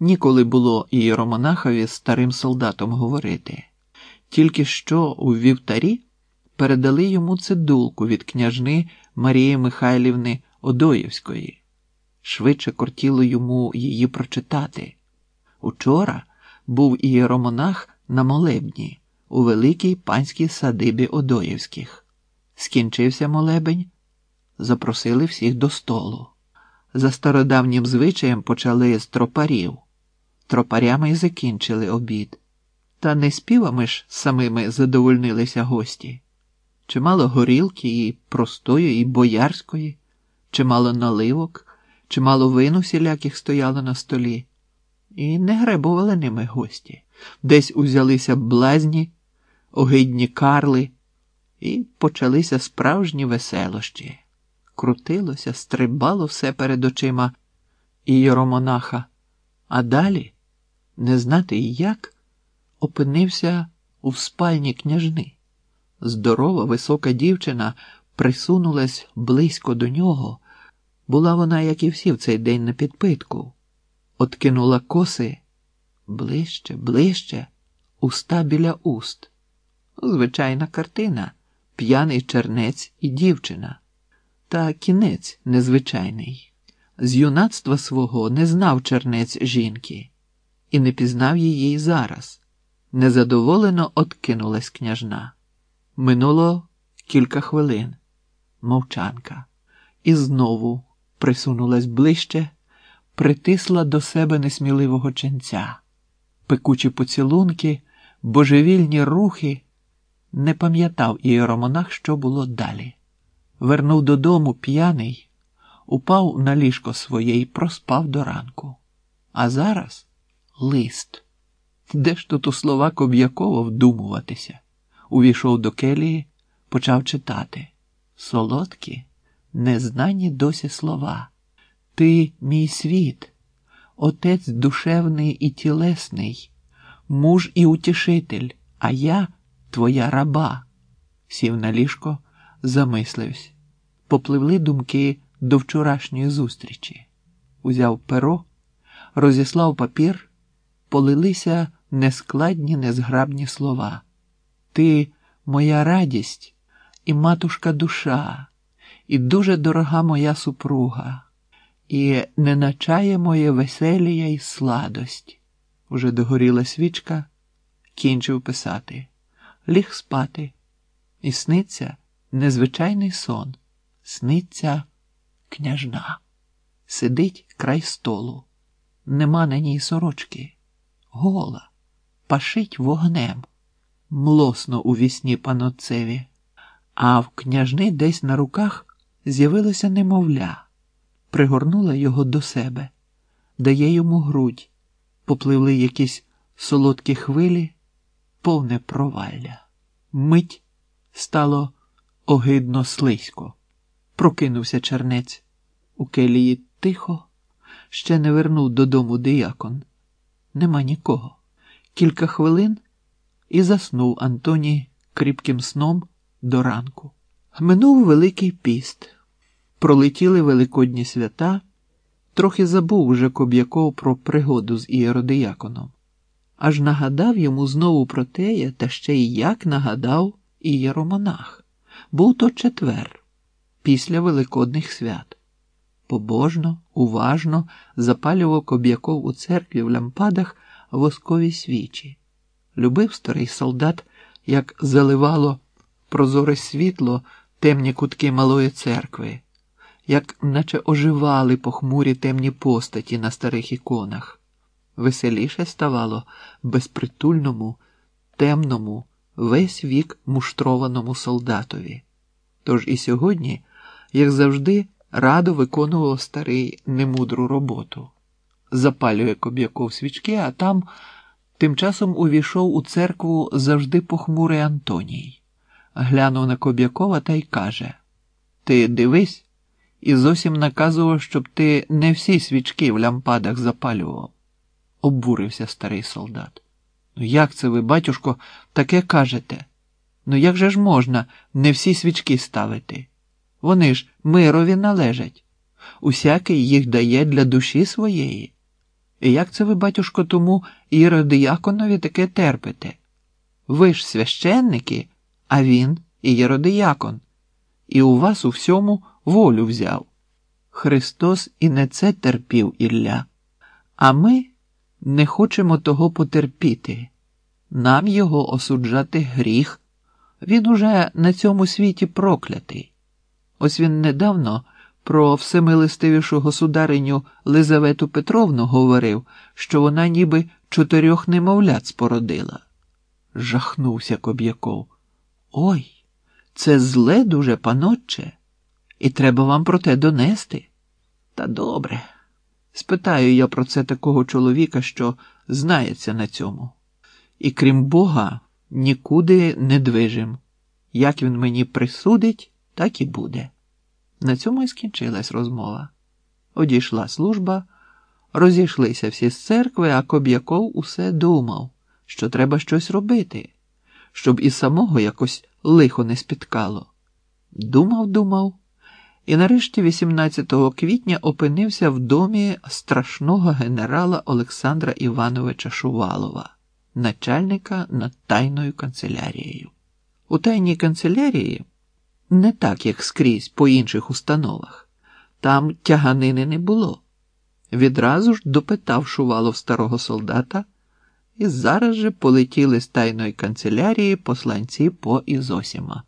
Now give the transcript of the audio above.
Ніколи було ієромонахові з старим солдатом говорити. Тільки що у вівтарі передали йому цидулку від княжни Марії Михайлівни Одоївської. Швидше кортіло йому її прочитати. Учора був ієромонах на молебні у великій панській садибі Одоївських. Скінчився молебень, запросили всіх до столу. За стародавнім звичаєм почали з тропарів. Тропарями й закінчили обід. Та не співами ж самими задовольнилися гості. Чимало горілки і простої, і боярської, чимало наливок, чимало вину всіляких стояло на столі. І не гребували ними гості. Десь узялися блазні, огидні карли, і почалися справжні веселощі. Крутилося, стрибало все перед очима ієромонаха, а далі, не знати як, опинився у спальні княжни. Здорова, висока дівчина присунулась близько до нього. Була вона, як і всі в цей день на підпитку, откинула коси ближче, ближче, уста біля уст. Звичайна картина, п'яний чернець і дівчина. Та кінець незвичайний. З юнацтва свого не знав чернець жінки і не пізнав її зараз. Незадоволено откинулась княжна. Минуло кілька хвилин, мовчанка, і знову присунулась ближче, притисла до себе несміливого ченця, пекучі поцілунки, божевільні рухи. Не пам'ятав ієромонах, що було далі. Вернув додому п'яний, упав на ліжко своє і проспав до ранку. А зараз лист. Де ж тут у слова Коб'якова вдумуватися? Увійшов до келії, почав читати. Солодкі, незнані досі слова. Ти мій світ, отець душевний і тілесний, муж і утішитель, а я твоя раба. Сів на ліжко, замислився. Попливли думки до вчорашньої зустрічі. Узяв перо, розіслав папір, полилися нескладні, незграбні слова. Ти моя радість і матушка душа, і дуже дорога моя супруга, і не начає моє веселія й сладость. Уже догоріла свічка, кінчив писати, ліг спати, і сниться незвичайний сон, сниться княжна. Сидить край столу, нема на ній сорочки, гола, пашить вогнем млосно у вісні паноцеві, а в княжни десь на руках з'явилося немовля, пригорнула його до себе, дає йому грудь, попливли якісь солодкі хвилі, повне провалля. Мить стало огидно слизько. Прокинувся чернець. У келії тихо, ще не вернув додому диякон. Нема нікого. Кілька хвилин і заснув Антоній кріпким сном до ранку. Минув Великий піст, пролетіли великодні свята, трохи забув уже Коб'яков про пригоду з ієродияконом, аж нагадав йому знову про теє, та ще й як нагадав ієромонах. Був то четвер, після Великодних свят. Побожно, уважно запалював Коб'яков у церкві в лямпадах воскові свічі любив старий солдат, як заливало прозоре світло темні кутки малої церкви, як наче оживали похмурі темні постаті на старих іконах. Веселіше ставало безпритульному, темному, весь вік муштрованому солдатові. Тож і сьогодні, як завжди, радо виконував старий немудру роботу. Запалює коб'яков свічки, а там. Тим часом увійшов у церкву завжди похмурий Антоній, глянув на Коб'якова та й каже: Ти дивись, і зовсім наказував, щоб ти не всі свічки в лямпадах запалював. Обурився старий солдат. Ну, як це ви, батюшко, таке кажете? Ну як же ж можна не всі свічки ставити? Вони ж мирові належать. Усякий їх дає для душі своєї. І як це ви, батюшко, тому єродияконові таке терпите? Ви ж священники, а він і єродиякон, і у вас у всьому волю взяв. Христос і не це терпів Ілля, а ми не хочемо того потерпіти. Нам його осуджати гріх. Він уже на цьому світі проклятий. Ось він недавно про всемилостивішу государиню Лизавету Петровну говорив, що вона ніби чотирьох немовлят спородила. Жахнувся Коб'яков. Ой, це зле дуже, панотче, і треба вам про те донести. Та добре. Спитаю я про це такого чоловіка, що знається на цьому. І крім Бога, нікуди не движим. Як він мені присудить, так і буде. На цьому і скінчилась розмова. Одійшла служба, розійшлися всі з церкви, а Коб'яков усе думав, що треба щось робити, щоб і самого якось лихо не спіткало. Думав, думав, і нарешті 18 квітня опинився в домі страшного генерала Олександра Івановича Шувалова, начальника над тайною канцелярією. У тайній канцелярії не так, як скрізь по інших установах. Там тяганини не було. Відразу ж допитав Шувалов старого солдата, і зараз же полетіли з тайної канцелярії посланці по Ізосіма.